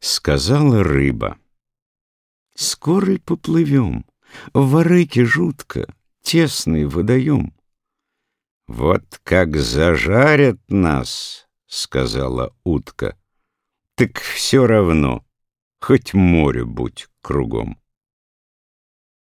Сказала рыба. Скоро ли поплывем? В Варыке жутко, тесный водоем. Вот как зажарят нас, сказала утка, так все равно, хоть море будь кругом.